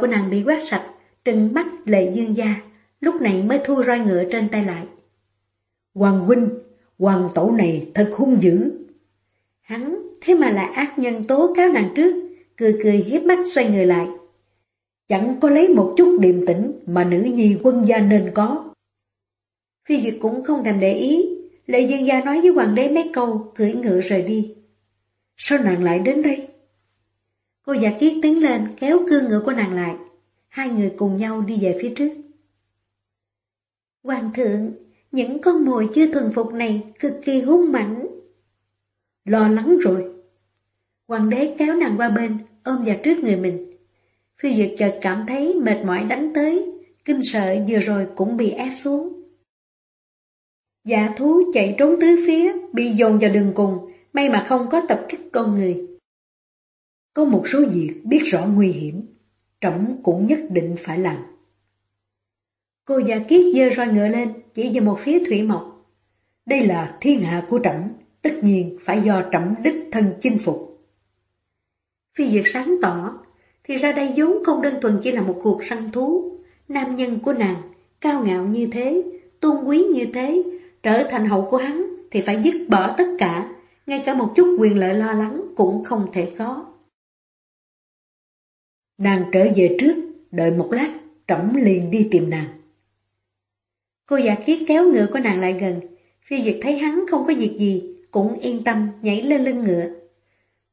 của nàng bị quát sạch, trừng mắt lệ dương gia lúc này mới thu roi ngựa trên tay lại. Hoàng huynh, hoàng tổ này thật hung dữ. Hắn thế mà lại ác nhân tố cáo nàng trước, cười cười hiếp mắt xoay người lại. Chẳng có lấy một chút điềm tĩnh mà nữ nhi quân gia nên có. Phi Duyệt cũng không thèm để ý, Lệ Dương Gia nói với hoàng đế mấy câu, cưỡi ngựa rời đi. Sao nàng lại đến đây? Cô giả kiết tiến lên kéo cương ngựa của nàng lại. Hai người cùng nhau đi về phía trước. Hoàng thượng, những con mồi chưa thuần phục này cực kỳ hung mãnh. Lo lắng rồi. Hoàng đế kéo nàng qua bên, ôm vào trước người mình. Phi Duyệt chợt cảm thấy mệt mỏi đánh tới, kinh sợ vừa rồi cũng bị ép xuống. Dạ thú chạy trốn tứ phía, bị dồn vào đường cùng, may mà không có tập kích con người. Có một số việc biết rõ nguy hiểm, trẫm cũng nhất định phải làm. Cô già kiết dơ roi ngựa lên, chỉ về một phía thủy mộc. Đây là thiên hạ của trẫm, tất nhiên phải do trẫm đích thân chinh phục. Phi Duyệt sáng tỏ, thì ra đây vốn không đơn thuần chỉ là một cuộc săn thú. Nam nhân của nàng, cao ngạo như thế, tôn quý như thế, trở thành hậu của hắn thì phải dứt bỏ tất cả, ngay cả một chút quyền lợi lo lắng cũng không thể có. Nàng trở về trước, đợi một lát, trẫm liền đi tìm nàng. Cô giả kiết kéo ngựa của nàng lại gần, phiêu duyệt thấy hắn không có việc gì, cũng yên tâm nhảy lên lưng ngựa.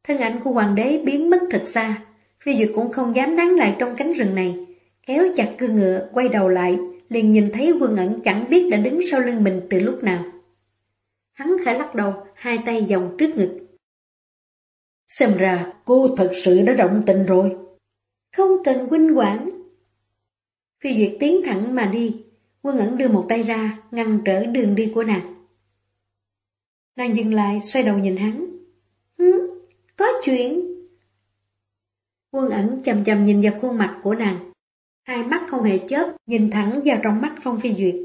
Thân ảnh của hoàng đế biến mất thật xa, phiêu duyệt cũng không dám nắng lại trong cánh rừng này, kéo chặt cương ngựa, quay đầu lại, liền nhìn thấy quân ẩn chẳng biết đã đứng sau lưng mình từ lúc nào. Hắn khẽ lắc đầu, hai tay vòng trước ngực. Xem ra cô thật sự đã động tình rồi. Không cần huynh quản. Phi Duyệt tiến thẳng mà đi, Quân ẩn đưa một tay ra, ngăn trở đường đi của nàng. Nàng dừng lại, xoay đầu nhìn hắn. Hứ, có chuyện. Quân ẩn chầm chầm nhìn vào khuôn mặt của nàng. Hai mắt không hề chớp, nhìn thẳng vào trong mắt Phong Phi Duyệt.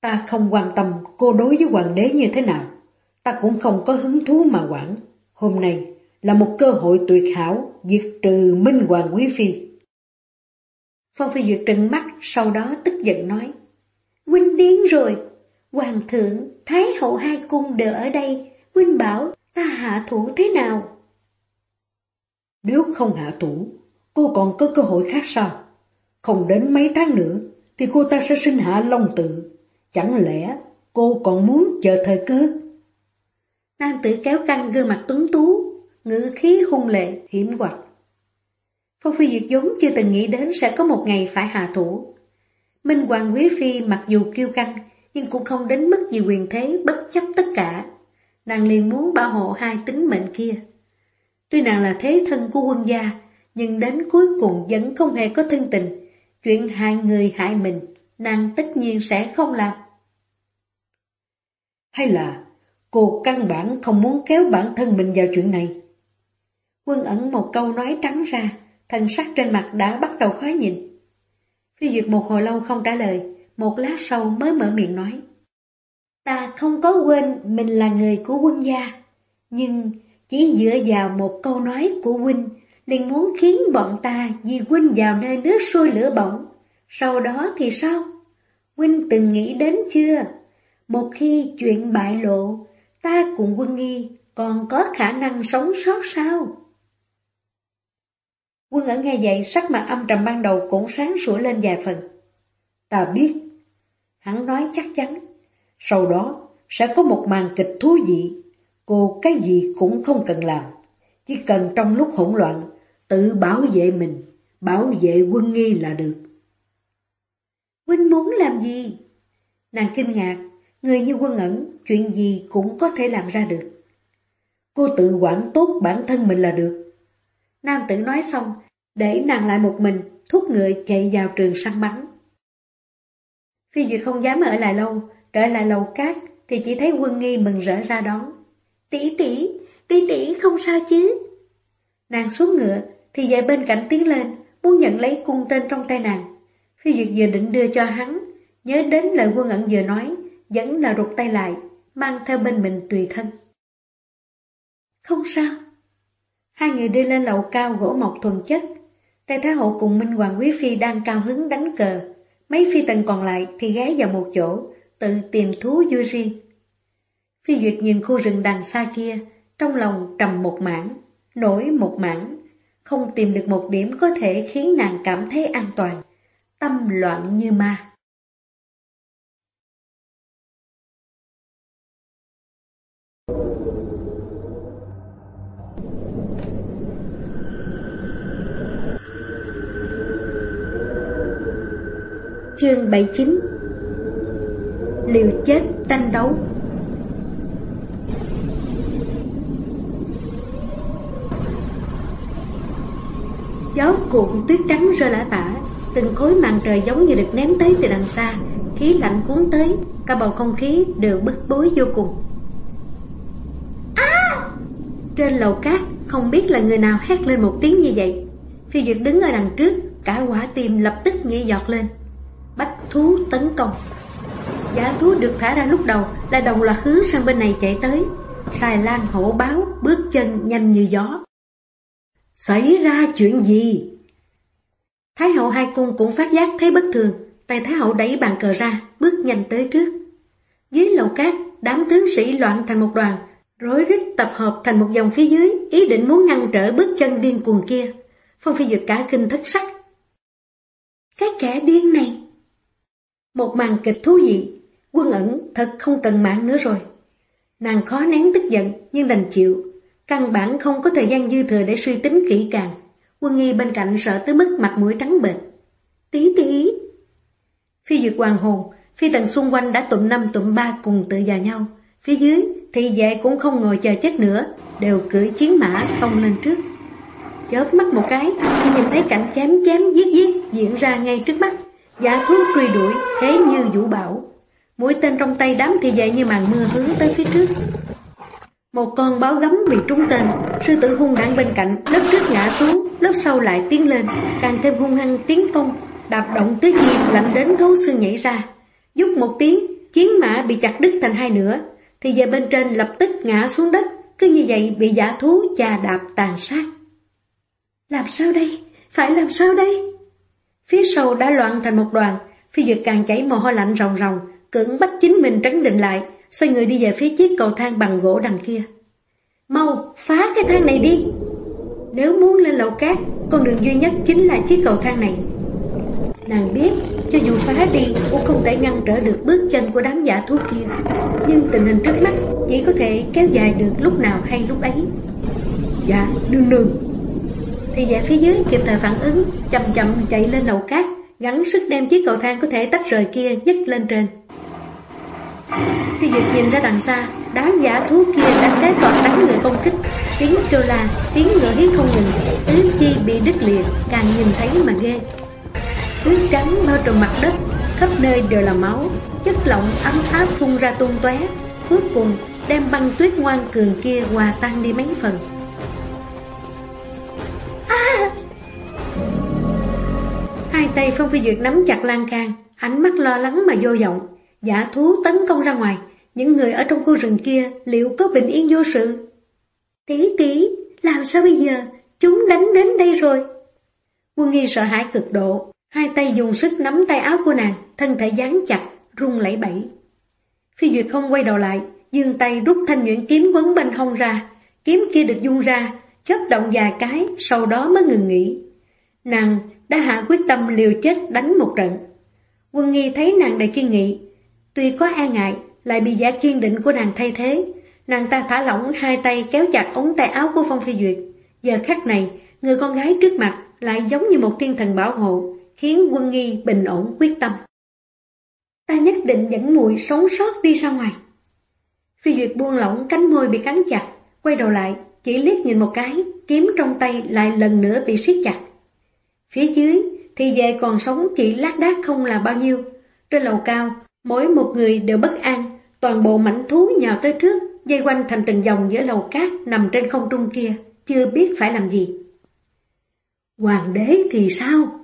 Ta không quan tâm cô đối với hoàng đế như thế nào. Ta cũng không có hứng thú mà quản. Hôm nay là một cơ hội tuyệt hảo diệt trừ Minh Hoàng Quý Phi. Phong Phi Duyệt trừng mắt, sau đó tức giận nói. Huynh điên rồi, Hoàng thượng, Thái hậu hai cung đều ở đây, Huynh bảo ta hạ thủ thế nào? Nếu không hạ thủ, cô còn có cơ hội khác sao? Không đến mấy tháng nữa, thì cô ta sẽ sinh hạ long tự. Chẳng lẽ cô còn muốn chờ thời cơ? Nam tử kéo căng gương mặt tuấn tú, ngữ khí hung lệ, hiểm hoạch. Phong Phi Duyệt Dũng chưa từng nghĩ đến sẽ có một ngày phải hạ thủ. Minh Hoàng Quý Phi mặc dù kiêu căng, nhưng cũng không đến mức gì quyền thế bất chấp tất cả. Nàng liền muốn bảo hộ hai tính mệnh kia. Tuy nàng là thế thân của quân gia, nhưng đến cuối cùng vẫn không hề có thân tình. Chuyện hai người hại mình, nàng tất nhiên sẽ không làm. Hay là cô căn bản không muốn kéo bản thân mình vào chuyện này? Quân ẩn một câu nói trắng ra, thần sắc trên mặt đã bắt đầu khó nhìn. Phi Duyệt một hồi lâu không trả lời, một lát sau mới mở miệng nói. Ta không có quên mình là người của quân gia, nhưng chỉ dựa vào một câu nói của huynh liền muốn khiến bọn ta vì huynh vào nơi nước sôi lửa bỏng. Sau đó thì sao? Huynh từng nghĩ đến chưa? Một khi chuyện bại lộ, ta cùng quân nghi còn có khả năng sống sót sao? Quân ẩn nghe vậy sắc mặt âm trầm ban đầu cũng sáng sủa lên vài phần. Ta biết. Hắn nói chắc chắn. Sau đó sẽ có một màn kịch thú vị. Cô cái gì cũng không cần làm. Chỉ cần trong lúc hỗn loạn tự bảo vệ mình, bảo vệ quân nghi là được. Huynh muốn làm gì? Nàng kinh ngạc, người như quân ẩn, chuyện gì cũng có thể làm ra được. Cô tự quản tốt bản thân mình là được. Nam tử nói xong, để nàng lại một mình, thúc ngựa chạy vào trường săn bắn. Phi Duyệt không dám ở lại lâu, trở lại lầu cát thì chỉ thấy quân nghi mừng rỡ ra đón. Tỷ tỷ, tỷ tỷ không sao chứ? Nàng xuống ngựa, thì dậy bên cạnh tiến lên, muốn nhận lấy cung tên trong tay nàng. Phi Duyệt vừa định đưa cho hắn, nhớ đến lời quân ẩn vừa nói, vẫn là rụt tay lại, mang theo bên mình tùy thân. Không sao. Hai người đi lên lầu cao gỗ mộc thuần chất. Tây Thái Hậu cùng Minh Hoàng Quý Phi đang cao hứng đánh cờ. Mấy phi tần còn lại thì ghé vào một chỗ, tự tìm thú vui riêng. Phi Duyệt nhìn khu rừng đằng xa kia, trong lòng trầm một mảng, nổi một mảng, không tìm được một điểm có thể khiến nàng cảm thấy an toàn, tâm loạn như ma. Chương 79 Liều chết tranh đấu. Gió cuộn tuyết trắng rơi lã tả Từng khối màn trời giống như được ném tới từ đằng xa Khí lạnh cuốn tới Cả bầu không khí đều bức bối vô cùng. À! Trên lầu cát Không biết là người nào hét lên một tiếng như vậy. Phi Duyệt đứng ở đằng trước Cả quả tim lập tức nghe giọt lên Bách thú tấn công Giả thú được thả ra lúc đầu Là đồng loạt hướng sang bên này chạy tới Xài lan hổ báo Bước chân nhanh như gió Xảy ra chuyện gì? Thái hậu hai cung cũng phát giác thấy bất thường, tài Thái hậu đẩy bàn cờ ra, bước nhanh tới trước. Dưới lầu cát, đám tướng sĩ loạn thành một đoàn, rối rít tập hợp thành một dòng phía dưới, ý định muốn ngăn trở bước chân điên cuồng kia. Phong Phi Duyệt cả kinh thất sắc. Cái kẻ điên này! Một màn kịch thú vị, quân ẩn thật không cần mạng nữa rồi. Nàng khó nén tức giận nhưng đành chịu, Căn bản không có thời gian dư thừa để suy tính kỹ càng. Quân nghi bên cạnh sợ tới mức mặt mũi trắng bệch. Tí tí. Phi duyệt hoàng hồn, phi tần xung quanh đã tụm năm tụm ba cùng tự vào nhau. Phía dưới, thì vệ cũng không ngồi chờ chết nữa, đều cưỡi chiến mã xông lên trước. Chớp mắt một cái, thì nhìn thấy cảnh chém chém giết giết diễn ra ngay trước mắt. Giả thú truy đuổi, thế như vũ bảo. Mũi tên trong tay đám thì dậy như màn mưa hướng tới phía trước. Một con báo gấm bị trúng tên, sư tử hung hãn bên cạnh, lớp trước ngã xuống, lớp sau lại tiến lên, càng thêm hung hăng tiến công, đạp động tứ chi lạnh đến thấu xương nhảy ra. Giúp một tiếng, chiến mã bị chặt đứt thành hai nửa, thì về bên trên lập tức ngã xuống đất, cứ như vậy bị giả thú chà đạp tàn sát. Làm sao đây? Phải làm sao đây? Phía sau đã loạn thành một đoàn, phi duyệt càng chảy mồ hôi lạnh ròng ròng, cưỡng bắt chính mình trấn định lại, xoay người đi về phía chiếc cầu thang bằng gỗ đằng kia. Mau, phá cái thang này đi! Nếu muốn lên lầu cát, con đường duy nhất chính là chiếc cầu thang này. Nàng biết, cho dù phá đi cũng không thể ngăn trở được bước chân của đám giả thú kia. Nhưng tình hình trước mắt chỉ có thể kéo dài được lúc nào hay lúc ấy. Dạ, đương đương thì giả phía dưới kịp thời phản ứng, chậm chậm chạy lên đầu cát, gắn sức đem chiếc cầu thang có thể tách rời kia nhấc lên trên. Phi Duyệt nhìn ra đằng xa, đám giả thú kia đã xé toạc đánh người công kích. Tiếng kêu la, tiếng ngựa hí không ngừng, tứ chi bị đứt liền càng nhìn thấy mà ghê. Tuyết trắng bao trùm mặt đất, khắp nơi đều là máu, chất lỏng ấm áp phun ra tung tóe, cuối cùng đem băng tuyết ngoan cường kia hòa tan đi mấy phần. Tay Phong Phi Duyệt nắm chặt lan can, ánh mắt lo lắng mà vô vọng, Giả thú tấn công ra ngoài, những người ở trong khu rừng kia liệu có bình yên vô sự? Tí tí, làm sao bây giờ? Chúng đánh đến đây rồi. Quân nghi sợ hãi cực độ, hai tay dùng sức nắm tay áo của nàng, thân thể dán chặt, run lẩy bẩy. Phi Duyệt không quay đầu lại, dương tay rút thanh nhuyễn kiếm quấn bên hông ra, kiếm kia được dung ra, chớp động vài cái, sau đó mới ngừng nghỉ. Nàng đã hạ quyết tâm liều chết đánh một trận. Quân nghi thấy nàng đầy kiên nghị, Tuy có e ngại, lại bị giả kiên định của nàng thay thế. Nàng ta thả lỏng hai tay kéo chặt ống tay áo của Phong Phi Duyệt. Giờ khắc này, người con gái trước mặt lại giống như một thiên thần bảo hộ, khiến quân nghi bình ổn quyết tâm. Ta nhất định dẫn muội sống sót đi ra ngoài. Phi Duyệt buông lỏng cánh môi bị cắn chặt, quay đầu lại, chỉ liếc nhìn một cái, kiếm trong tay lại lần nữa bị siết chặt. Phía dưới, thì về còn sống chỉ lát đác không là bao nhiêu, Trên lầu cao, mỗi một người đều bất an, toàn bộ mảnh thú nhào tới trước, dây quanh thành từng dòng giữa lầu cát nằm trên không trung kia, chưa biết phải làm gì. Hoàng đế thì sao?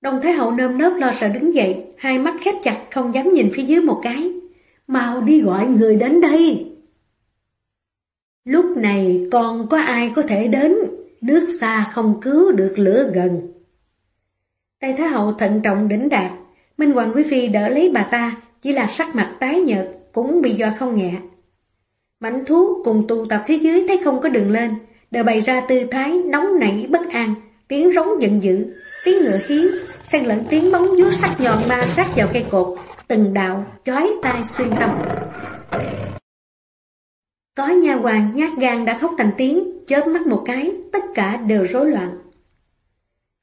Đồng Thái Hậu nơm nớp lo sợ đứng dậy, hai mắt khép chặt không dám nhìn phía dưới một cái. Mau đi gọi người đến đây. Lúc này còn có ai có thể đến, nước xa không cứu được lửa gần. Tây Thái Hậu thận trọng đỉnh đạt, Minh Hoàng Quý Phi đỡ lấy bà ta, chỉ là sắc mặt tái nhợt, cũng bị do không nhẹ. Mảnh thú cùng tụ tập phía dưới thấy không có đường lên, đều bày ra tư thái nóng nảy bất an, tiếng rống giận dữ, tiếng ngựa hí, xen lẫn tiếng bóng dúa sắc nhọn ma sát vào cây cột, từng đạo chói tai xuyên tâm. Có nha hoàng nhát gan đã khóc thành tiếng, chớp mắt một cái, tất cả đều rối loạn.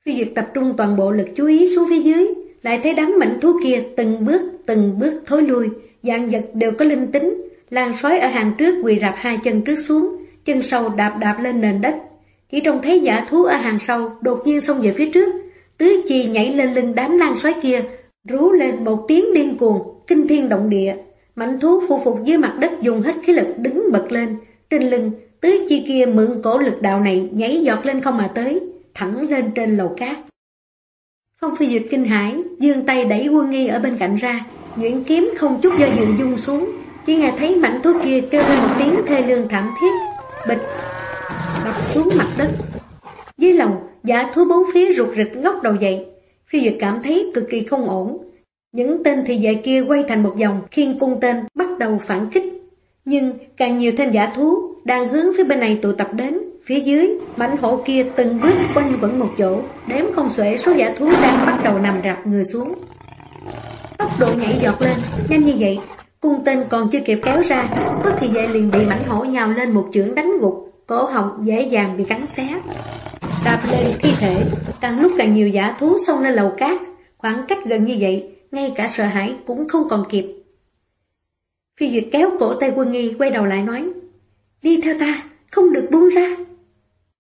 Phi Duyệt tập trung toàn bộ lực chú ý xuống phía dưới, lại thấy đám mảnh thú kia từng bước, từng bước thối lui, dạng vật đều có linh tính, lan sói ở hàng trước quỳ rạp hai chân trước xuống, chân sau đạp đạp lên nền đất. Chỉ trông thấy giả thú ở hàng sau đột nhiên xông về phía trước, tứ chi nhảy lên lưng đám lan sói kia, rú lên một tiếng điên cuồng, kinh thiên động địa. Mạnh thú phụ phục dưới mặt đất dùng hết khí lực đứng bật lên, trên lưng, tứ chi kia mượn cổ lực đạo này nhảy giọt lên không mà tới, thẳng lên trên lầu cát. Phong phi duyệt kinh hãi, dương tay đẩy quân nghi ở bên cạnh ra, nhuyễn kiếm không chút do dự dung xuống, chỉ nghe thấy mảnh thú kia kêu lên một tiếng thê lương thảm thiết, bịch, đập xuống mặt đất. Dưới lòng, giả thú bốn phía rụt rịch ngóc đầu dậy, phi duyệt cảm thấy cực kỳ không ổn. Những tên thị vệ kia quay thành một vòng khiên cung tên bắt đầu phản kích. Nhưng càng nhiều thêm giả thú đang hướng phía bên này tụ tập đến, Phía dưới, mảnh hổ kia từng bước quanh quẩn một chỗ, đếm không xuể số giả thú đang bắt đầu nằm rạp người xuống. Tốc độ nhảy giọt lên, nhanh như vậy, cung tên còn chưa kịp kéo ra, bất kỳ vậy liền bị mảnh hổ nhào lên một chưởng đánh gục, cổ họng dễ dàng bị cắn xé. Đạp lên thi thể, càng lúc càng nhiều giả thú xông lên lầu cát, khoảng cách gần như vậy, ngay cả sợ hãi cũng không còn kịp. Phi Duyệt kéo cổ tay quân nghi quay đầu lại nói, đi theo ta, không được buông ra.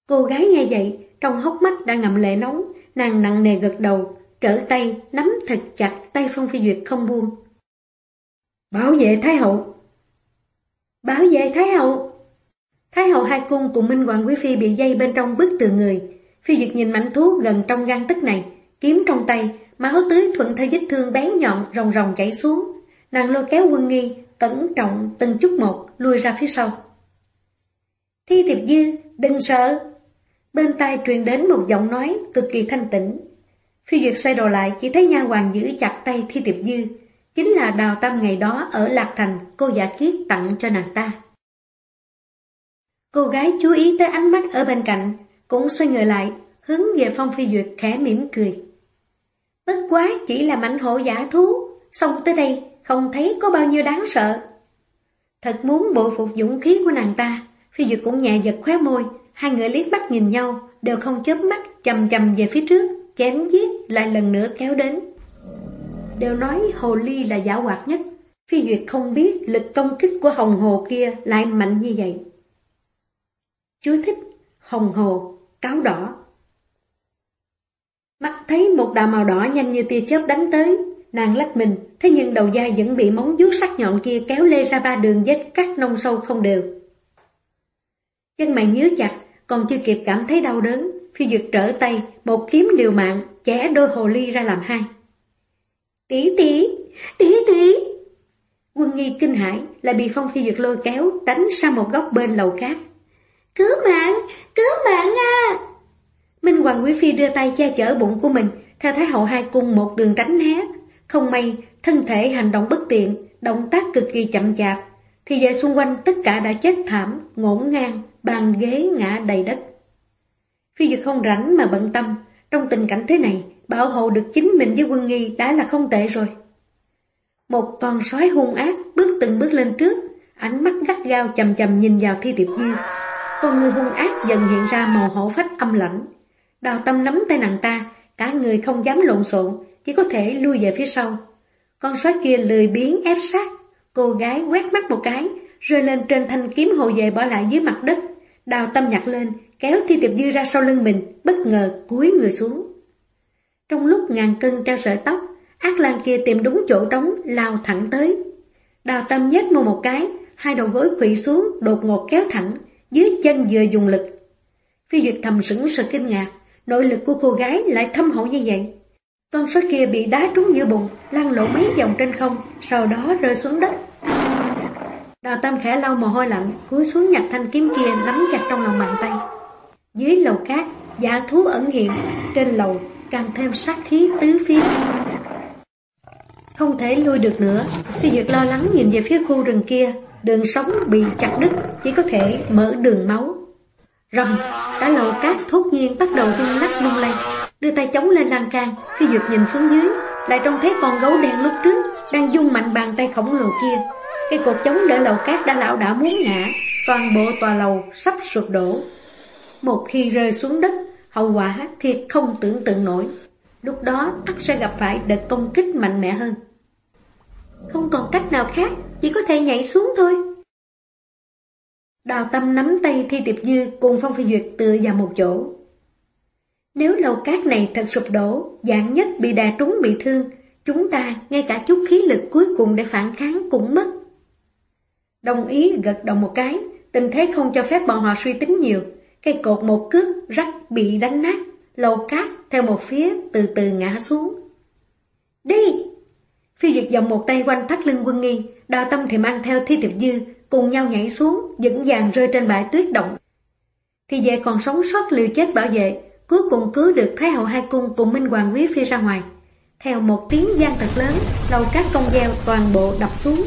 Cô gái nghe vậy, trong hốc mắt đã ngậm lệ nóng, nàng nặng nề gật đầu, trở tay, nắm thật chặt tay Phong Phi Duyệt không buông. Bảo vệ Thái Hậu Bảo vệ Thái Hậu Thái Hậu hai cung cùng Minh Hoàng Quý Phi bị dây bên trong bức tường người. Phi Duyệt nhìn mảnh thú gần trong gan tức này, kiếm trong tay, máu tưới thuận theo vết thương bén nhọn rồng rồng chảy xuống. Nàng lôi kéo quân nghi, cẩn trọng từng chút một lùi ra phía sau. Thi tiệp dư, đừng sợ, Bên tai truyền đến một giọng nói cực kỳ thanh tĩnh. Phi Duyệt xoay đầu lại chỉ thấy nha hoàng giữ chặt tay Thi Tiệp Dư, chính là đào tâm ngày đó ở Lạc Thành cô giả kiết tặng cho nàng ta. Cô gái chú ý tới ánh mắt ở bên cạnh, cũng xoay người lại, hướng về Phong Phi Duyệt khẽ mỉm cười. Bất quá chỉ là mảnh hộ giả thú, xong tới đây không thấy có bao nhiêu đáng sợ. Thật muốn bội phục dũng khí của nàng ta, Phi Duyệt cũng nhẹ giật khóe môi, Hai người liếc mắt nhìn nhau, đều không chớp mắt, chầm chầm về phía trước, chém giết lại lần nữa kéo đến. Đều nói hồ ly là giả hoạt nhất, phi duyệt không biết lực công kích của hồng hồ kia lại mạnh như vậy. Chú thích hồng hồ, cáo đỏ. Mắt thấy một đạo màu đỏ nhanh như tia chớp đánh tới, nàng lách mình, thế nhưng đầu da vẫn bị móng vuốt sắc nhọn kia kéo lê ra ba đường vết cắt nông sâu không đều. Chân mày nhíu chặt, còn chưa kịp cảm thấy đau đớn, phi duyệt trở tay, một kiếm liều mạng, chẻ đôi hồ ly ra làm hai. Tí tí, tí tí. Quân nghi kinh hãi lại bị phong phi duyệt lôi kéo, đánh sang một góc bên lầu cát. Cứu mạng, cứu mạng à! Minh Hoàng Quý Phi đưa tay che chở bụng của mình, theo Thái Hậu hai cung một đường tránh né. Không may, thân thể hành động bất tiện, động tác cực kỳ chậm chạp, thì về xung quanh tất cả đã chết thảm, ngổn ngang, bàn ghế ngã đầy đất. Phi Duyệt không rảnh mà bận tâm, trong tình cảnh thế này, bảo hộ được chính mình với quân nghi đã là không tệ rồi. Một con sói hung ác bước từng bước lên trước, ánh mắt gắt gao chầm chầm nhìn vào thi tiệp dư. Con người hung ác dần hiện ra màu hổ phách âm lãnh. Đào tâm nắm tay nàng ta, cả người không dám lộn xộn, chỉ có thể lui về phía sau. Con sói kia lười biến ép sát, cô gái quét mắt một cái, rơi lên trên thanh kiếm hồ về bỏ lại dưới mặt đất, Đào tâm nhặt lên, kéo Thi Tiệp Dư ra sau lưng mình, bất ngờ cúi người xuống. Trong lúc ngàn cân treo sợi tóc, Ác lan kia tìm đúng chỗ trống, lao thẳng tới. Đào tâm nhét mua một cái, hai đầu gối quỵ xuống, đột ngột kéo thẳng, dưới chân vừa dùng lực. Phi Duyệt thầm sững sờ kinh ngạc, nội lực của cô gái lại thâm hậu như vậy. Con sói kia bị đá trúng giữa bụng, lăn lộn mấy vòng trên không, sau đó rơi xuống đất. Đào tam khẽ lau mồ hôi lạnh, cúi xuống nhặt thanh kiếm kia nắm chặt trong lòng bàn tay. Dưới lầu cát, giả thú ẩn hiện, trên lầu càng thêm sát khí tứ phía. Không thể lui được nữa, Phi Duyệt lo lắng nhìn về phía khu rừng kia, đường sống bị chặt đứt, chỉ có thể mở đường máu. Rầm, cả lầu cát thốt nhiên bắt đầu rung lắc lung lay, đưa tay chống lên lan can, Phi Duyệt nhìn xuống dưới, lại trông thấy con gấu đen lúc trước đang dung mạnh bàn tay khổng lồ kia. Cái cột chống đỡ lầu cát đã lão đảo muốn ngã, toàn bộ tòa lầu sắp sụp đổ. Một khi rơi xuống đất, hậu quả thiệt không tưởng tượng nổi. Lúc đó ắt sẽ gặp phải đợt công kích mạnh mẽ hơn. Không còn cách nào khác, chỉ có thể nhảy xuống thôi. Đào tâm nắm tay Thi Tiệp Dư cùng Phong Phi Duyệt tựa vào một chỗ. Nếu lầu cát này thật sụp đổ, dạng nhất bị đà trúng bị thương, chúng ta ngay cả chút khí lực cuối cùng để phản kháng cũng mất. Đồng ý gật đầu một cái, tình thế không cho phép bọn họ suy tính nhiều. Cây cột một cước rắc bị đánh nát, lầu cát theo một phía từ từ ngã xuống. Đi! Phi Duyệt dòng một tay quanh thắt lưng quân nghi, đào tâm thì mang theo thi tiệp dư, cùng nhau nhảy xuống, dẫn dàng rơi trên bãi tuyết động. Thì về còn sống sót liều chết bảo vệ, cuối cùng cứu được Thái hậu hai cung cùng Minh Hoàng Quý Phi ra ngoài. Theo một tiếng gian thật lớn, lầu các công gieo toàn bộ đập xuống.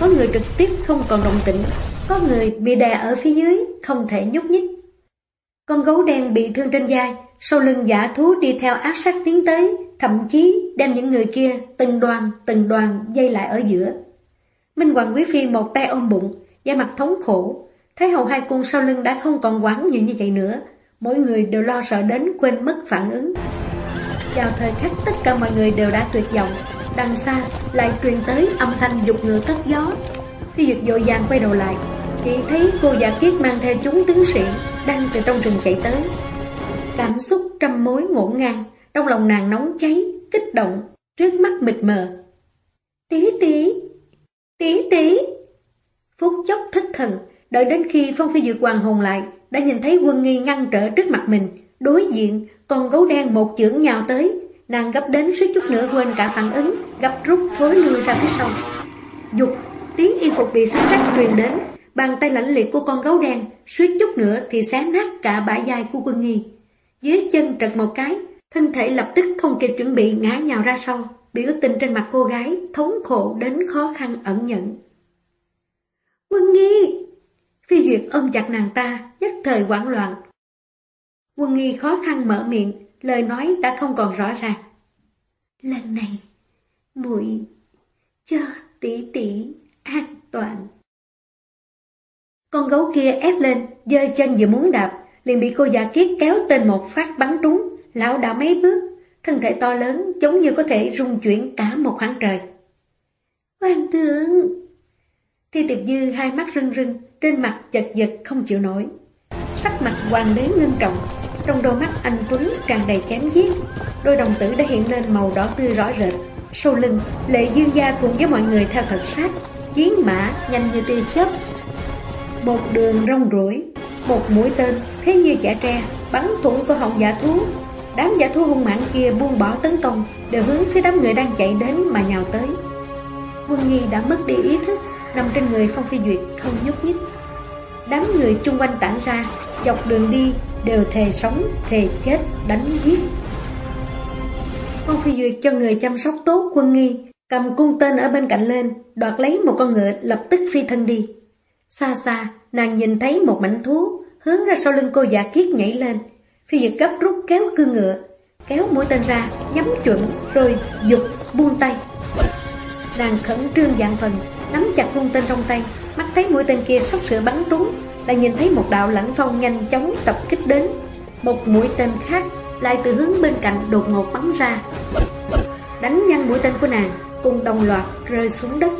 Có người trực tiếp không còn động tĩnh, có người bị đè ở phía dưới, không thể nhúc nhích. Con gấu đen bị thương trên vai, sau lưng giả thú đi theo áp sát tiến tới, thậm chí đem những người kia từng đoàn từng đoàn dây lại ở giữa. Minh Hoàng Quý Phi một tay ôm bụng, da mặt thống khổ. Thái hậu hai cung sau lưng đã không còn quán nhiều như vậy nữa, mỗi người đều lo sợ đến quên mất phản ứng. Vào thời khắc tất cả mọi người đều đã tuyệt vọng, đằng xa lại truyền tới âm thanh dục ngựa cất gió. Phi Duyệt dội vàng quay đầu lại, thì thấy cô giả kiết mang theo chúng tướng sĩ đang từ trong rừng chạy tới. Cảm xúc trăm mối ngổn ngang, trong lòng nàng nóng cháy, kích động, trước mắt mịt mờ. Tí tí, tí tí. Phút chốc thất thần, đợi đến khi Phong Phi Dược Hoàng hồn lại, đã nhìn thấy quân nghi ngăn trở trước mặt mình, đối diện, con gấu đen một chưởng nhào tới, nàng gấp đến suýt chút nữa quên cả phản ứng, gấp rút thối lui ra phía sau. Dục, tiếng y phục bị xé rách truyền đến, bàn tay lãnh liệt của con gấu đen, suýt chút nữa thì xé nát cả bả vai của quân nghi. Dưới chân trật một cái, thân thể lập tức không kịp chuẩn bị ngã nhào ra sau, biểu tình trên mặt cô gái thống khổ đến khó khăn ẩn nhận. Quân nghi! Phi Duyệt ôm chặt nàng ta, nhất thời hoảng loạn. Quân nghi khó khăn mở miệng, lời nói đã không còn rõ ràng. Lần này, muội cho tỷ tỷ an toàn. Con gấu kia ép lên, giơ chân vừa muốn đạp, liền bị cô già kiết kéo tên một phát bắn trúng, lão đã mấy bước, thân thể to lớn giống như có thể rung chuyển cả một khoảng trời. Hoàng thượng! Thi tiệp dư hai mắt rưng rưng, trên mặt chật vật không chịu nổi. Sắc mặt hoàng đế ngưng trọng, trong đôi mắt anh Tuấn tràn đầy chém giết. Đôi đồng tử đã hiện lên màu đỏ tươi rõ rệt. Sau lưng, lệ dương gia cùng với mọi người theo thật sát, chiến mã nhanh như tia chớp. Một đường rong rủi, một mũi tên thế như chả tre bắn thủng của họng giả thú. Đám giả thú hung mãn kia buông bỏ tấn công, đều hướng phía đám người đang chạy đến mà nhào tới. Quân Nhi đã mất đi ý thức, nằm trên người Phong Phi Duyệt không nhúc nhích. Đám người chung quanh tản ra, dọc đường đi đều thề sống, thề chết, đánh giết. Phong Phi Duyệt cho người chăm sóc tốt quân nghi, cầm cung tên ở bên cạnh lên, đoạt lấy một con ngựa lập tức phi thân đi. Xa xa, nàng nhìn thấy một mảnh thú, hướng ra sau lưng cô giả kiết nhảy lên. Phi Duyệt gấp rút kéo cương ngựa, kéo mũi tên ra, nhắm chuẩn, rồi dục buông tay. Nàng khẩn trương dạng phần, nắm chặt cung tên trong tay, mắt thấy mũi tên kia sắp sửa bắn trúng, lại nhìn thấy một đạo lãnh phong nhanh chóng tập kích đến. Một mũi tên khác lại từ hướng bên cạnh đột ngột bắn ra. Đánh nhăn mũi tên của nàng, cùng đồng loạt rơi xuống đất.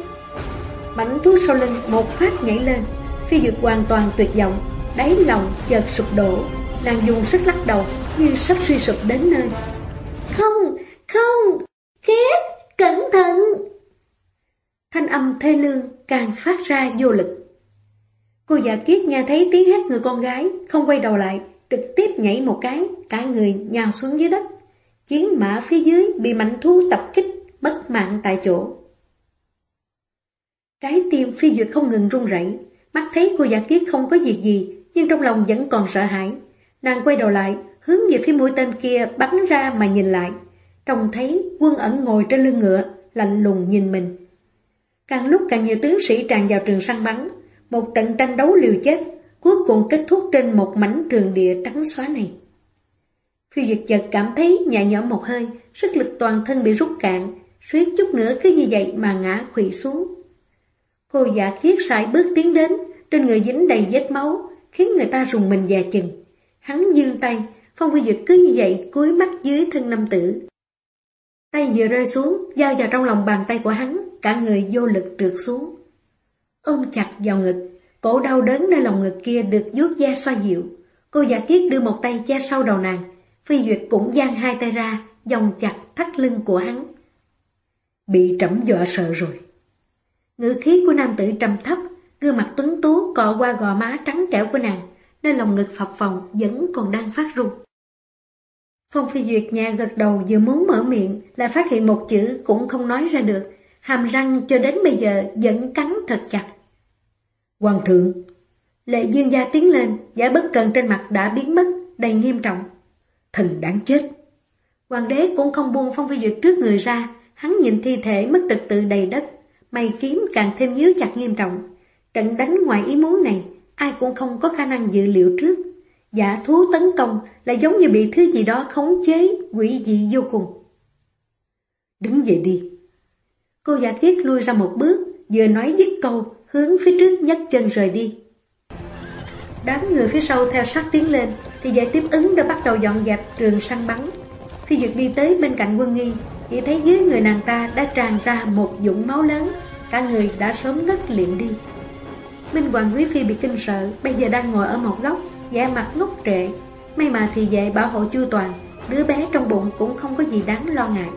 Mảnh thú sau lưng một phát nhảy lên, phi dược hoàn toàn tuyệt vọng, đáy lòng chợt sụp đổ. Nàng dùng sức lắc đầu như sắp suy sụp đến nơi. Không, không, khiết, Cẩn thận! Thanh âm thê lương càng phát ra vô lực. Cô già kiết nghe thấy tiếng hét người con gái, không quay đầu lại, trực tiếp nhảy một cái, cả người nhào xuống dưới đất. Chiến mã phía dưới bị mạnh thú tập kích, bất mạng tại chỗ. Trái tim phi duyệt không ngừng run rẩy, mắt thấy cô giả kiết không có việc gì, nhưng trong lòng vẫn còn sợ hãi. Nàng quay đầu lại, hướng về phía mũi tên kia bắn ra mà nhìn lại. Trông thấy quân ẩn ngồi trên lưng ngựa, lạnh lùng nhìn mình. Càng lúc càng nhiều tướng sĩ tràn vào trường săn bắn, một trận tranh đấu liều chết, cuối cùng kết thúc trên một mảnh trường địa trắng xóa này. Phi Duyệt chợt cảm thấy nhẹ nhõm một hơi, sức lực toàn thân bị rút cạn, suýt chút nữa cứ như vậy mà ngã quỵ xuống. Cô giả khiết sải bước tiến đến, trên người dính đầy vết máu, khiến người ta rùng mình già chừng. Hắn dương tay, Phong Phi Duyệt cứ như vậy cúi mắt dưới thân nam tử. Tay vừa rơi xuống, giao vào trong lòng bàn tay của hắn, cả người vô lực trượt xuống. Ôm chặt vào ngực, cổ đau đớn nơi lòng ngực kia được vuốt da xoa dịu. Cô giả kiết đưa một tay che sau đầu nàng, Phi Duyệt cũng giang hai tay ra, vòng chặt thắt lưng của hắn. Bị trẫm dọa sợ rồi. Ngữ khí của nam tử trầm thấp, gương mặt tuấn tú cọ qua gò má trắng trẻo của nàng, nơi lòng ngực phập phồng vẫn còn đang phát run. Phong Phi Duyệt nhà gật đầu vừa muốn mở miệng, lại phát hiện một chữ cũng không nói ra được, hàm răng cho đến bây giờ vẫn cắn thật chặt. Hoàng thượng! Lệ dương gia tiến lên, giả bất cần trên mặt đã biến mất, đầy nghiêm trọng. Thần đáng chết! Hoàng đế cũng không buông Phong Phi Duyệt trước người ra, hắn nhìn thi thể mất trật tự đầy đất, mày kiếm càng thêm nhíu chặt nghiêm trọng. Trận đánh ngoài ý muốn này, ai cũng không có khả năng dự liệu trước. Giả thú tấn công là giống như bị thứ gì đó khống chế, quỷ dị vô cùng. Đứng dậy đi. Cô giả thiết lui ra một bước, vừa nói dứt câu, hướng phía trước nhấc chân rời đi. Đám người phía sau theo sát tiến lên, thì giải tiếp ứng đã bắt đầu dọn dẹp trường săn bắn. Phi Duyệt đi tới bên cạnh quân nghi, chỉ thấy dưới người nàng ta đã tràn ra một dũng máu lớn, cả người đã sớm ngất liệm đi. Minh Hoàng Quý Phi bị kinh sợ, bây giờ đang ngồi ở một góc, da mặt ngốc trệ. May mà thì vệ bảo hộ chu toàn, đứa bé trong bụng cũng không có gì đáng lo ngại.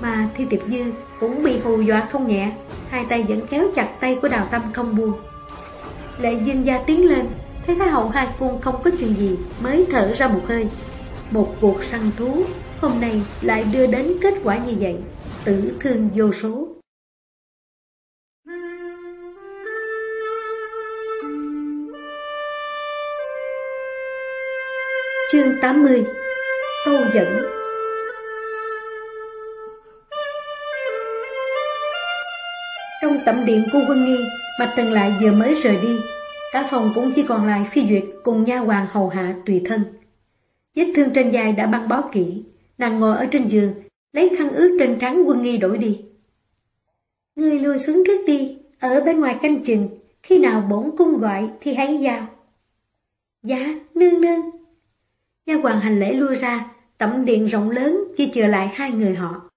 Mà Thi Tiệp Dư cũng bị hù dọa không nhẹ, hai tay vẫn kéo chặt tay của Đào Tâm không buông. Lệ Dương gia tiến lên, thấy Thái hậu hai cung không có chuyện gì, mới thở ra một hơi. Một cuộc săn thú, hôm nay lại đưa đến kết quả như vậy, tử thương vô số. Chương 80 Câu dẫn Trong tẩm điện của quân nghi, Bạch Tần lại vừa mới rời đi. Cả phòng cũng chỉ còn lại phi duyệt cùng nha hoàng hầu hạ tùy thân. Vết thương trên dài đã băng bó kỹ, nàng ngồi ở trên giường, lấy khăn ướt trên trắng quân nghi đổi đi. Ngươi lùi xuống trước đi, ở bên ngoài canh chừng, khi nào bổn cung gọi thì hãy vào. Dạ, nương nương. Nha hoàng hành lễ lui ra, tẩm điện rộng lớn khi chờ lại hai người họ.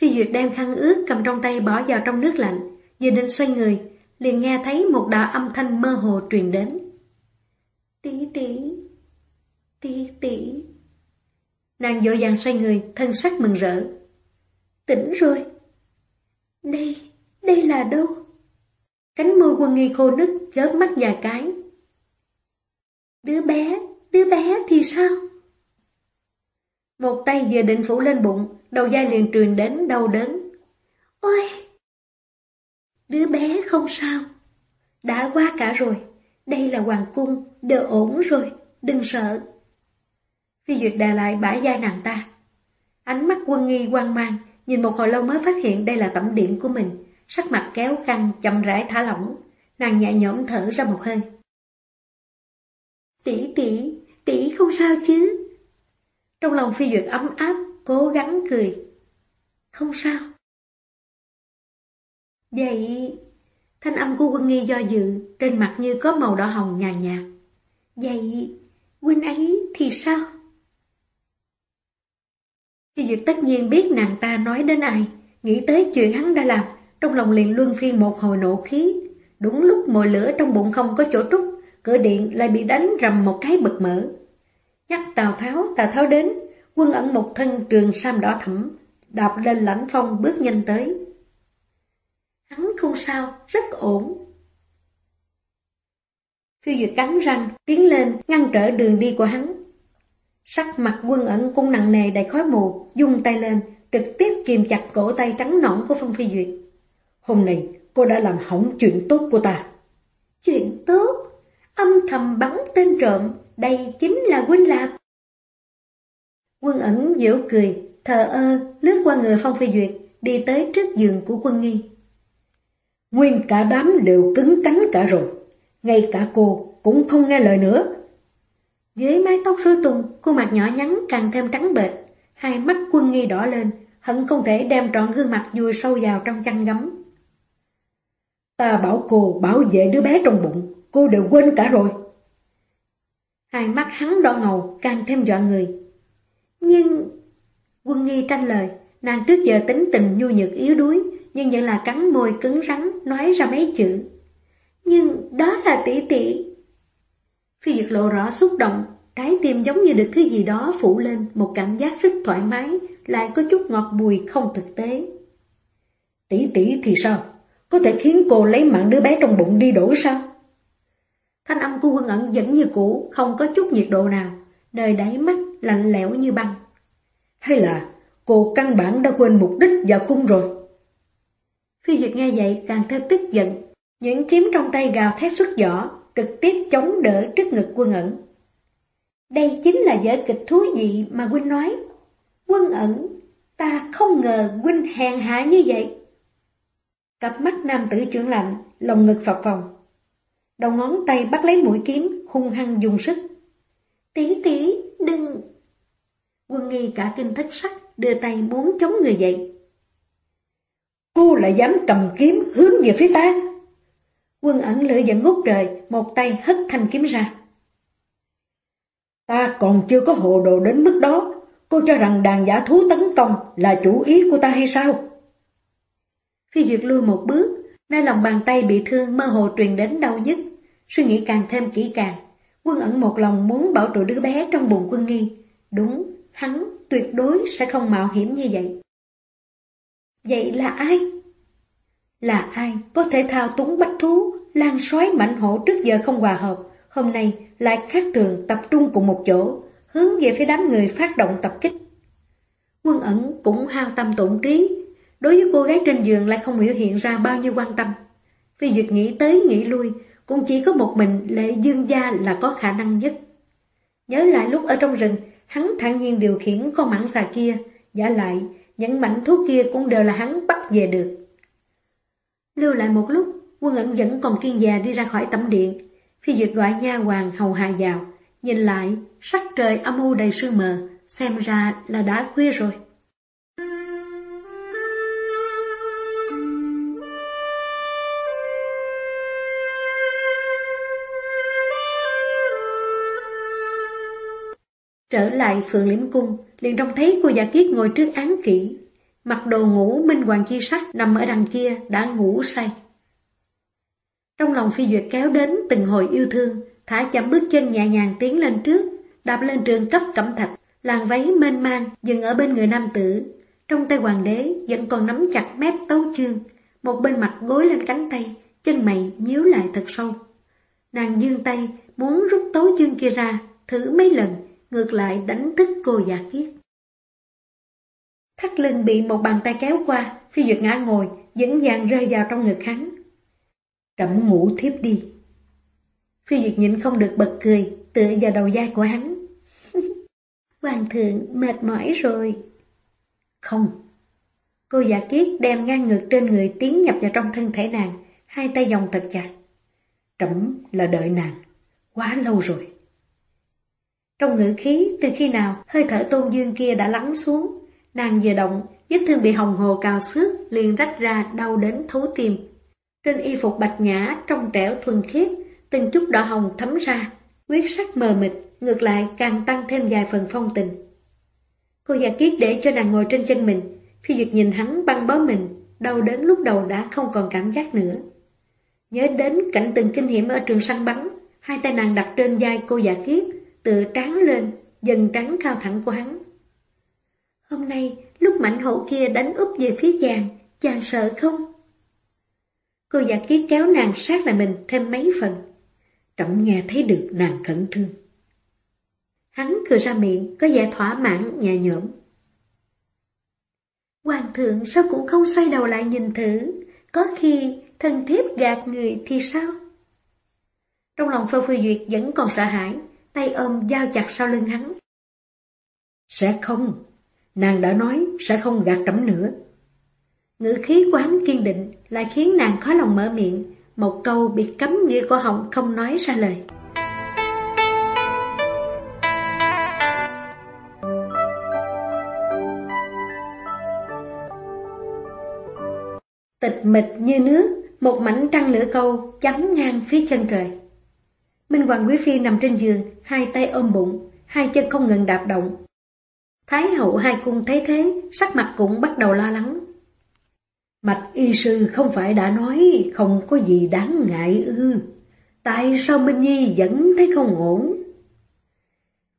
Phi Duyệt đem khăn ướt cầm trong tay bỏ vào trong nước lạnh, vừa định xoay người, liền nghe thấy một đạo âm thanh mơ hồ truyền đến. Tí tí, tí tí. Nàng dội vàng xoay người, thân sắc mừng rỡ. Tỉnh rồi. Đây, đây là đâu? Cánh môi quân nghi khô nứt, chớp mắt và cái. Đứa bé, đứa bé thì sao? Một tay vừa định phủ lên bụng, đầu dai liền truyền đến đau đớn. Ôi! Đứa bé không sao. Đã qua cả rồi. Đây là hoàng cung, đều ổn rồi, đừng sợ. Phi Duyệt đà lại bãi dai nàng ta. Ánh mắt quân nghi quan mang, nhìn một hồi lâu mới phát hiện đây là tẩm điện của mình. Sắc mặt kéo căng, chậm rãi thả lỏng. Nàng nhẹ nhõm thở ra một hơi. Tỷ tỷ, tỷ không sao chứ? Trong lòng Phi Duyệt ấm áp, cố gắng cười. Không sao. Vậy... Thanh âm của quân nghi do dự, trên mặt như có màu đỏ hồng nhàn nhạt. Vậy, huynh ấy thì sao? Phi Duyệt tất nhiên biết nàng ta nói đến ai, nghĩ tới chuyện hắn đã làm, trong lòng liền luân phiên một hồi nộ khí. Đúng lúc mồi lửa trong bụng không có chỗ trút, cửa điện lại bị đánh rầm một cái bật mở. Nhắc Tào Tháo, Tào Tháo đến, quân ẩn một thân trường sam đỏ thẫm, đạp lên lãnh phong bước nhanh tới. Hắn không sao, rất ổn. Phiêu Duyệt cắn răng, tiến lên, ngăn trở đường đi của hắn. Sắc mặt quân ẩn cũng nặng nề đầy khói mù, dung tay lên, trực tiếp kìm chặt cổ tay trắng nõn của Phong Phi Duyệt. Hôm nay, cô đã làm hỏng chuyện tốt của ta. Chuyện tốt? Âm thầm bắn tên trộm, đây chính là huynh Lạp Quân ẩn dễu cười, thờ ơ, lướt qua người Phong Phi Duyệt, đi tới trước giường của quân nghi. Nguyên cả đám đều cứng cắn cả rồi, ngay cả cô cũng không nghe lời nữa. Dưới mái tóc rối tung, khuôn mặt nhỏ nhắn càng thêm trắng bệch, hai mắt quân nghi đỏ lên, hận không thể đem trọn gương mặt vùi sâu vào trong chăn gấm. Ta bảo cô bảo vệ đứa bé trong bụng, cô đều quên cả rồi. Hai mắt hắn đỏ ngầu, càng thêm dọa người. Nhưng... Quân nghi tranh lời, nàng trước giờ tính tình nhu nhược yếu đuối, nhưng vẫn là cắn môi cứng rắn, nói ra mấy chữ. Nhưng đó là tỷ tỷ. Phi Duyệt lộ rõ xúc động, trái tim giống như được thứ gì đó phủ lên, một cảm giác rất thoải mái, lại có chút ngọt bùi không thực tế. Tỷ tỷ thì sao? Có thể khiến cô lấy mạng đứa bé trong bụng đi đổi sao? Thanh âm của quân ẩn vẫn như cũ, không có chút nhiệt độ nào, nơi đáy mắt lạnh lẽo như băng. Hay là cô căn bản đã quên mục đích và cung rồi? Phi Duyệt nghe vậy càng thêm tức giận, những kiếm trong tay gào thét xuất vỏ, trực tiếp chống đỡ trước ngực quân ẩn. Đây chính là vở kịch thú vị mà Huynh nói. Quân ẩn, ta không ngờ Huynh hèn hạ như vậy. Cặp mắt nam tử chuyển lạnh, lòng ngực phập phồng. Đầu ngón tay bắt lấy mũi kiếm, hung hăng dùng sức. Tí tí, đừng... Quân nghi cả kinh thất sắc, đưa tay muốn chống người dậy. Cô lại dám cầm kiếm hướng về phía ta. Quân ẩn lửa giận ngút trời, một tay hất thanh kiếm ra. Ta còn chưa có hồ đồ đến mức đó, cô cho rằng đàn giả thú tấn công là chủ ý của ta hay sao? Phi Duyệt lui một bước, nơi lòng bàn tay bị thương mơ hồ truyền đến đau nhức, suy nghĩ càng thêm kỹ càng. Quân ẩn một lòng muốn bảo trụ đứa bé trong bụng quân nghi. Đúng, hắn tuyệt đối sẽ không mạo hiểm như vậy. Vậy là ai? Là ai có thể thao túng bách thú, lan xoáy mạnh hổ trước giờ không hòa hợp, hôm nay lại khác thường tập trung cùng một chỗ, hướng về phía đám người phát động tập kích. Quân ẩn cũng hao tâm tổn trí, đối với cô gái trên giường lại không biểu hiện ra bao nhiêu quan tâm. Phi Duyệt nghĩ tới nghĩ lui, cũng chỉ có một mình lệ dương gia là có khả năng nhất. Nhớ lại lúc ở trong rừng, hắn thản nhiên điều khiển con mãng xà kia, giả lại, những mảnh thuốc kia cũng đều là hắn bắt về được. Lưu lại một lúc, quân ẩn vẫn còn kiên già đi ra khỏi tẩm điện. Phi Duyệt gọi nha hoàng hầu hạ vào, nhìn lại, sắc trời âm u đầy sương mờ, xem ra là đã khuya rồi. Trở lại phượng liễm cung, liền trông thấy cô giả kiết ngồi trước án kỹ. Mặc đồ ngủ minh hoàng chi sắc nằm ở đằng kia đã ngủ say. Trong lòng phi duyệt kéo đến từng hồi yêu thương, thả chậm bước chân nhẹ nhàng tiến lên trước, đạp lên trường cấp cẩm thạch, làn váy mênh mang dừng ở bên người nam tử. Trong tay hoàng đế vẫn còn nắm chặt mép tấu chương, một bên mặt gối lên cánh tay, chân mày nhíu lại thật sâu. Nàng dương tay, muốn rút tấu chương kia ra, thử mấy lần, ngược lại đánh thức cô giả kiết. Thắt lưng bị một bàn tay kéo qua, phi duyệt ngã ngồi, dẫn dàng rơi vào trong ngực hắn. Trẫm ngủ thiếp đi. Phi duyệt nhịn không được bật cười, tựa vào đầu vai của hắn. Hoàng thượng mệt mỏi rồi. Không. Cô giả kiết đem ngang ngược trên người tiến nhập vào trong thân thể nàng, hai tay vòng thật chặt. Trẫm là đợi nàng, quá lâu rồi. Trong ngữ khí, từ khi nào hơi thở tôn dương kia đã lắng xuống, nàng vừa động, vết thương bị hồng hồ cào xước liền rách ra đau đến thấu tim. Trên y phục bạch nhã trong trẻo thuần khiết, từng chút đỏ hồng thấm ra, quyết sắc mờ mịt, ngược lại càng tăng thêm vài phần phong tình. Cô giả kiết để cho nàng ngồi trên chân mình, phi duyệt nhìn hắn băng bó mình, đau đớn lúc đầu đã không còn cảm giác nữa. Nhớ đến cảnh từng kinh hiểm ở trường săn bắn, hai tay nàng đặt trên vai cô giả kiết, tựa tráng lên, dần trắng cao thẳng của hắn. Hôm nay lúc mạnh hổ kia đánh úp về phía chàng, chàng sợ không? Cô giả ký kéo nàng sát lại mình thêm mấy phần. Trọng nghe thấy được nàng khẩn trương. Hắn cười ra miệng, có vẻ thỏa mãn, nhẹ nhõm. Hoàng thượng sao cũng không xoay đầu lại nhìn thử, có khi thân thiếp gạt người thì sao? Trong lòng Phơ Phi Duyệt vẫn còn sợ hãi, tay ôm dao chặt sau lưng hắn. Sẽ không, nàng đã nói sẽ không gạt trẫm nữa. Ngữ khí của hắn kiên định lại khiến nàng khó lòng mở miệng, một câu bị cấm như của họng không nói ra lời. Tịch mịch như nước, một mảnh trăng lửa câu chấm ngang phía chân trời. Minh Hoàng Quý Phi nằm trên giường, hai tay ôm bụng, hai chân không ngừng đạp động. Thái hậu hai cung thấy thế, sắc mặt cũng bắt đầu lo lắng. Mạch y sư không phải đã nói không có gì đáng ngại ư. Tại sao Minh Nhi vẫn thấy không ổn?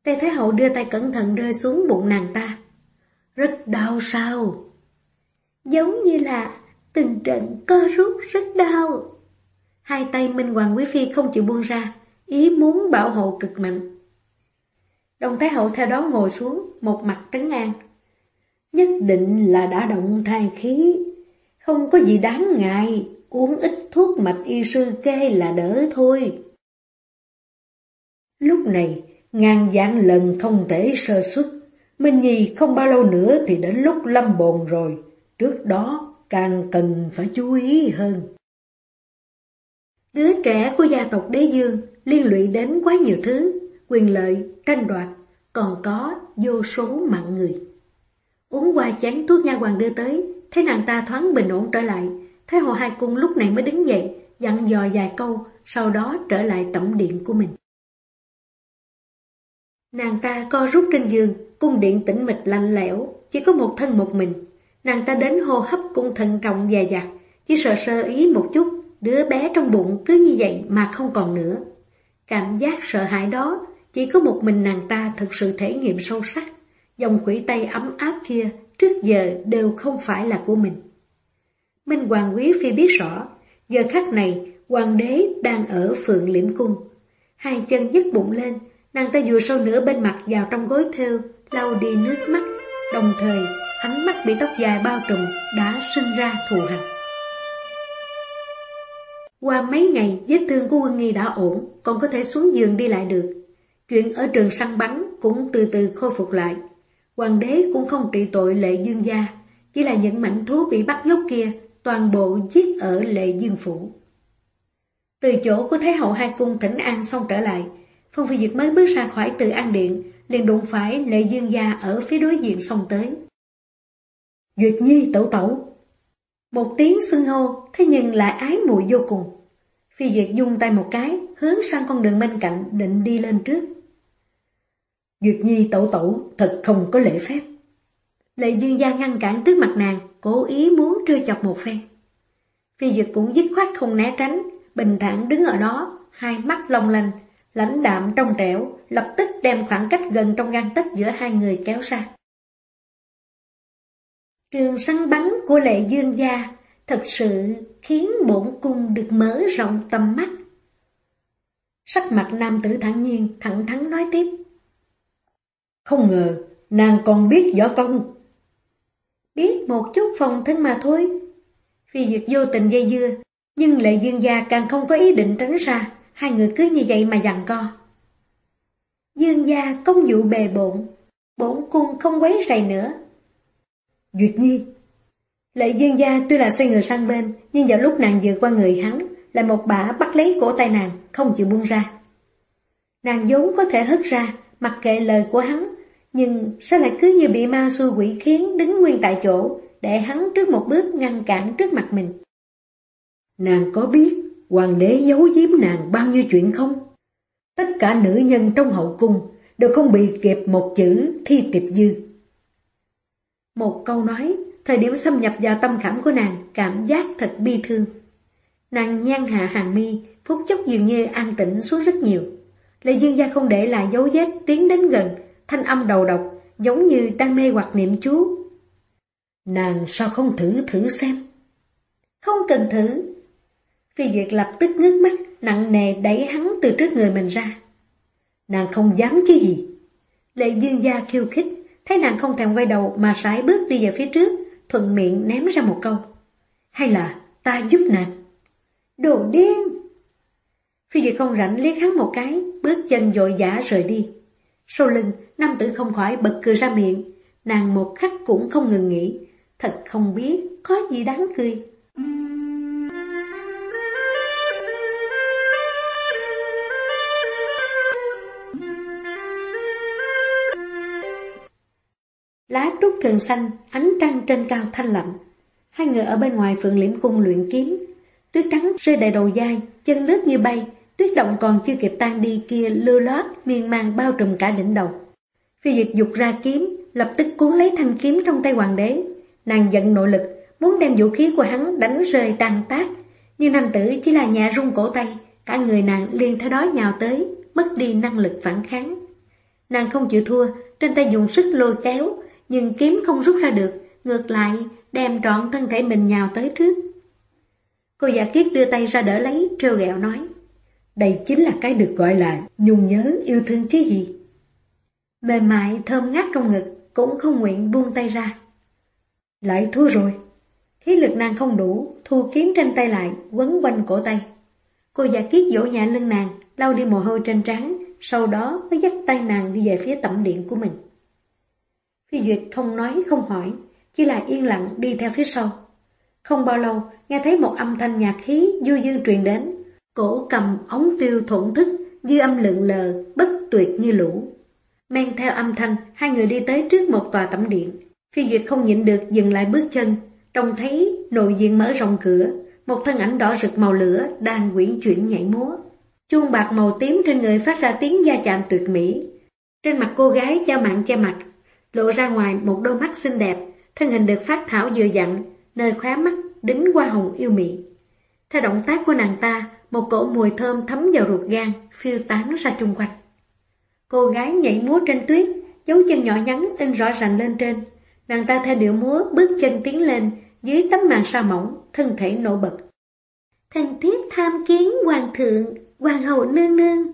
Tề Thái Hậu đưa tay cẩn thận rơi xuống bụng nàng ta. Rất đau sao? Giống như là từng trận co rút rất đau. Hai tay Minh Hoàng Quý Phi không chịu buông ra, ý muốn bảo hộ cực mạnh. Đồng Thái Hậu theo đó ngồi xuống, một mặt trấn an. Nhất định là đã động thai khí, không có gì đáng ngại, uống ít thuốc mạch y sư kê là đỡ thôi. Lúc này, ngàn dạng lần không thể sơ xuất, Minh Nhi không bao lâu nữa thì đến lúc lâm bồn rồi, trước đó càng cần phải chú ý hơn. Đứa trẻ của gia tộc đế dương liên lụy đến quá nhiều thứ, quyền lợi, tranh đoạt, còn có vô số mạng người. Uống qua chén thuốc nha hoàng đưa tới, thấy nàng ta thoáng bình ổn trở lại, thấy hồ hai cung lúc này mới đứng dậy, dặn dò vài câu, sau đó trở lại tổng điện của mình. Nàng ta co rút trên giường, cung điện tĩnh mịch lạnh lẽo, chỉ có một thân một mình. Nàng ta đến hô hấp cung thận trọng dè dặt, chỉ sợ sơ ý một chút, đứa bé trong bụng cứ như vậy mà không còn nữa. Cảm giác sợ hãi đó, chỉ có một mình nàng ta thực sự thể nghiệm sâu sắc. Dòng quỷ tay ấm áp kia trước giờ đều không phải là của mình. Minh Hoàng Quý Phi biết rõ, giờ khắc này hoàng đế đang ở phượng liễm cung. Hai chân nhấc bụng lên, nàng ta vừa sâu nửa bên mặt vào trong gối thêu, lau đi nước mắt, đồng thời ánh mắt bị tóc dài bao trùm đã sinh ra thù hằn. Qua mấy ngày, vết thương của quân nghi đã ổn, còn có thể xuống giường đi lại được. Chuyện ở trường săn bắn cũng từ từ khôi phục lại. Hoàng đế cũng không trị tội lệ dương gia, chỉ là những mảnh thú bị bắt nhốt kia, toàn bộ giết ở lệ dương phủ. Từ chỗ của Thái hậu hai cung thỉnh an xong trở lại, Phong Phi Duyệt mới bước ra khỏi từ an điện, liền đụng phải lệ dương gia ở phía đối diện xong tới. Duyệt nhi tẩu tẩu. Một tiếng xưng hô, thế nhưng lại ái muội vô cùng. Phi Duyệt dung tay một cái, hướng sang con đường bên cạnh định đi lên trước. Duyệt nhi tẩu tẩu thật không có lễ phép. Lệ dương gia ngăn cản trước mặt nàng, cố ý muốn trêu chọc một phen. Phi Duyệt cũng dứt khoát không né tránh, bình thản đứng ở đó, hai mắt long lanh, lãnh đạm trong trẻo, lập tức đem khoảng cách gần trong gan tất giữa hai người kéo ra. Trường săn bắn của lệ dương gia thật sự khiến bổn cung được mở rộng tầm mắt. Sắc mặt nam tử thẳng nhiên, thẳng thắn nói tiếp. Không ngờ, nàng còn biết võ công. Biết một chút phòng thân mà thôi. Phi Duyệt vô tình dây dưa, nhưng lệ dương gia càng không có ý định tránh ra, hai người cứ như vậy mà dằn co. Dương gia công vụ bề bộn, bổn cung không quấy rầy nữa. Duyệt Nhi Lệ dương gia tuy là xoay người sang bên, nhưng vào lúc nàng vừa qua người hắn, lại một bả bắt lấy cổ tay nàng, không chịu buông ra. Nàng vốn có thể hất ra, mặc kệ lời của hắn, nhưng sao lại cứ như bị ma xui quỷ khiến đứng nguyên tại chỗ, để hắn trước một bước ngăn cản trước mặt mình. Nàng có biết hoàng đế giấu giếm nàng bao nhiêu chuyện không? Tất cả nữ nhân trong hậu cung đều không bị kịp một chữ thi tiệp dư. Một câu nói, thời điểm xâm nhập vào tâm khảm của nàng, cảm giác thật bi thương. Nàng nhan hạ hàng mi, phút chốc dường như an tĩnh xuống rất nhiều. Lệ dương gia không để lại dấu vết tiến đến gần, thanh âm đầu độc, giống như đang mê hoặc niệm chú. Nàng sao không thử thử xem? Không cần thử. Phi Duyệt lập tức ngước mắt, nặng nề đẩy hắn từ trước người mình ra. Nàng không dám chứ gì. Lệ dương gia khiêu khích, thấy nàng không thèm quay đầu mà sải bước đi về phía trước, thuận miệng ném ra một câu. Hay là ta giúp nàng? Đồ điên! Phi Duyệt không rảnh liếc hắn một cái, bước chân dội dã rời đi. Sau lưng, nam tử không khỏi bật cười ra miệng, nàng một khắc cũng không ngừng nghĩ, thật không biết có gì đáng cười. Lá trúc thường xanh, ánh trăng trên cao thanh lạnh. Hai người ở bên ngoài phượng liễm cung luyện kiếm. Tuyết trắng rơi đầy đầu dai, chân lướt như bay, tuyết động còn chưa kịp tan đi kia lưa lót, miên man bao trùm cả đỉnh đầu. Phi Duyệt dục ra kiếm, lập tức cuốn lấy thanh kiếm trong tay hoàng đế. Nàng giận nội lực, muốn đem vũ khí của hắn đánh rơi tan tác. Nhưng nam tử chỉ là nhà rung cổ tay, cả người nàng liền theo đó nhào tới, mất đi năng lực phản kháng. Nàng không chịu thua, trên tay dùng sức lôi kéo, nhưng kiếm không rút ra được, ngược lại đem trọn thân thể mình nhào tới trước. Cô giả kiết đưa tay ra đỡ lấy, trêu ghẹo nói. Đây chính là cái được gọi là nhung nhớ yêu thương chứ gì. Mềm mại thơm ngát trong ngực, cũng không nguyện buông tay ra. Lại thua rồi. Khí lực nàng không đủ, thu kiếm trên tay lại, quấn quanh cổ tay. Cô giả kiết dỗ nhẹ lưng nàng, lau đi mồ hôi trên trán, sau đó mới dắt tay nàng đi về phía tẩm điện của mình. Phi Duyệt không nói không hỏi, chỉ là yên lặng đi theo phía sau. Không bao lâu, nghe thấy một âm thanh nhạc khí du dương truyền đến. Cổ cầm ống tiêu thổn thức, dư âm lượn lờ, bất tuyệt như lũ. Men theo âm thanh, hai người đi tới trước một tòa tẩm điện. Phi Duyệt không nhịn được dừng lại bước chân, trông thấy nội diện mở rộng cửa, một thân ảnh đỏ rực màu lửa đang quyển chuyển nhảy múa. Chuông bạc màu tím trên người phát ra tiếng da chạm tuyệt mỹ. Trên mặt cô gái da mạng che mặt, lộ ra ngoài một đôi mắt xinh đẹp, thân hình được phát thảo vừa dặn, nơi khóe mắt đính qua hồng yêu mị. Theo động tác của nàng ta, một cỗ mùi thơm thấm vào ruột gan, phiêu tán ra chung quanh. Cô gái nhảy múa trên tuyết, dấu chân nhỏ nhắn in rõ ràng lên trên. Nàng ta theo điệu múa bước chân tiến lên, dưới tấm màn sa mỏng, thân thể nổi bật. Thần thiết tham kiến hoàng thượng, hoàng hậu nương nương.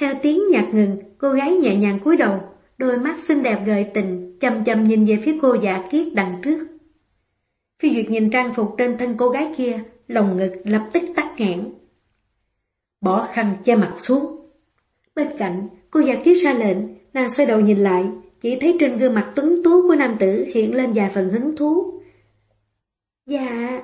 Theo tiếng nhạc ngừng, cô gái nhẹ nhàng cúi đầu, đôi mắt xinh đẹp gợi tình, chầm chầm nhìn về phía cô giả kiết đằng trước. Phi Duyệt nhìn trang phục trên thân cô gái kia, lồng ngực lập tức tắt nghẽn. Bỏ khăn che mặt xuống. Bên cạnh, cô giả kiết ra lệnh, nàng xoay đầu nhìn lại, chỉ thấy trên gương mặt tuấn tú của nam tử hiện lên vài phần hứng thú. Dạ...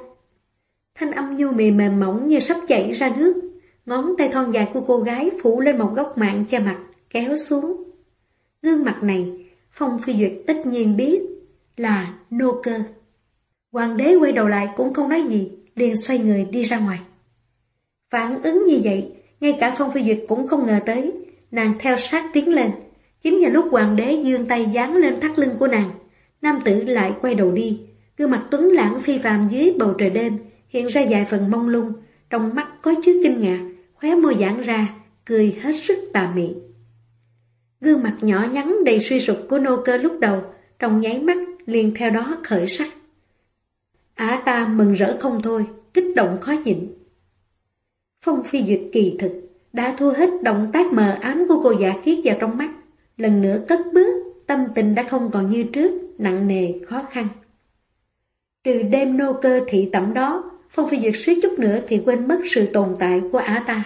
Thanh âm nhu mì mềm mỏng như sắp chảy ra nước, ngón tay thon dài của cô gái phủ lên một góc mạng che mặt, kéo xuống. Gương mặt này, Phong Phi Duyệt tất nhiên biết là nô cơ. Hoàng đế quay đầu lại cũng không nói gì, liền xoay người đi ra ngoài. Phản ứng như vậy, ngay cả Phong Phi Duyệt cũng không ngờ tới, nàng theo sát tiến lên. Chính là lúc hoàng đế dương tay dán lên thắt lưng của nàng, nam tử lại quay đầu đi, gương mặt tuấn lãng phi phàm dưới bầu trời đêm, hiện ra vài phần mông lung, trong mắt có chứa kinh ngạc, khóe môi giãn ra, cười hết sức tà mị. Gương mặt nhỏ nhắn đầy suy sụp của nô cơ lúc đầu, trong nháy mắt liền theo đó khởi sắc. Á ta mừng rỡ không thôi, kích động khó nhịn. Phong phi duyệt kỳ thực, đã thua hết động tác mờ ám của cô giả kiết vào trong mắt. Lần nữa cất bước, tâm tình đã không còn như trước, nặng nề, khó khăn. Trừ đêm nô cơ thị tẩm đó, Phong Phi Duyệt suýt chút nữa thì quên mất sự tồn tại của Á ta.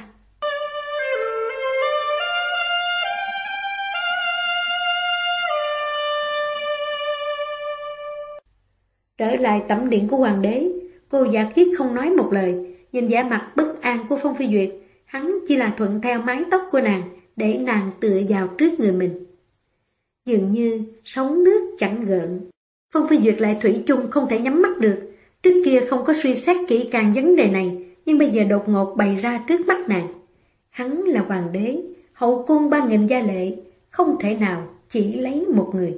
Trở lại tẩm điện của hoàng đế, cô giả kiết không nói một lời, nhìn vẻ mặt bất an của Phong Phi Duyệt, hắn chỉ là thuận theo mái tóc của nàng, để nàng tựa vào trước người mình. Dường như sóng nước chẳng gợn. Phong Phi Duyệt lại thủy chung không thể nhắm mắt được, trước kia không có suy xét kỹ càng vấn đề này, nhưng bây giờ đột ngột bày ra trước mắt nàng. Hắn là hoàng đế, hậu cung ba nghìn gia lệ, không thể nào chỉ lấy một người.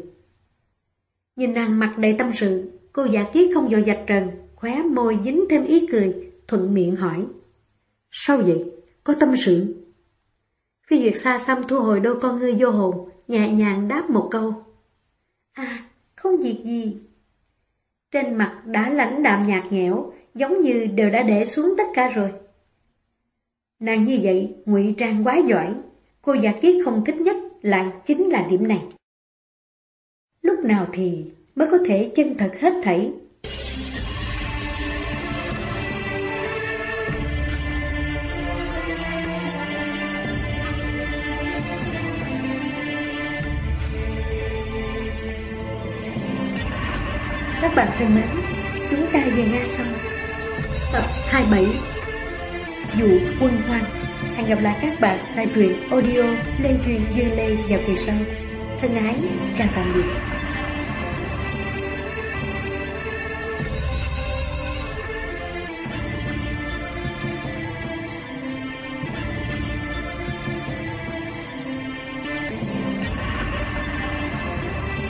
Nhìn nàng mặt đầy tâm sự, Cô giả ký không dội dạch trần, khóe môi dính thêm ý cười, thuận miệng hỏi. Sao vậy? Có tâm sự? Phi Duyệt xa xăm thu hồi đôi con ngươi vô hồn, nhẹ nhàng đáp một câu. À, không việc gì. Trên mặt đã lãnh đạm nhạt nhẽo, giống như đều đã để xuống tất cả rồi. Nàng như vậy, ngụy trang quá giỏi. Cô giả kiết không thích nhất lại chính là điểm này. Lúc nào thì mới có thể chân thật hết thảy Các bạn thân mến, chúng ta vừa nghe xong tập 27 Dụ quân hoang. Hẹn gặp lại các bạn tại truyện audio Lê Duyên Duyên Lê vào kỳ sau. Thân ái, chào tạm biệt.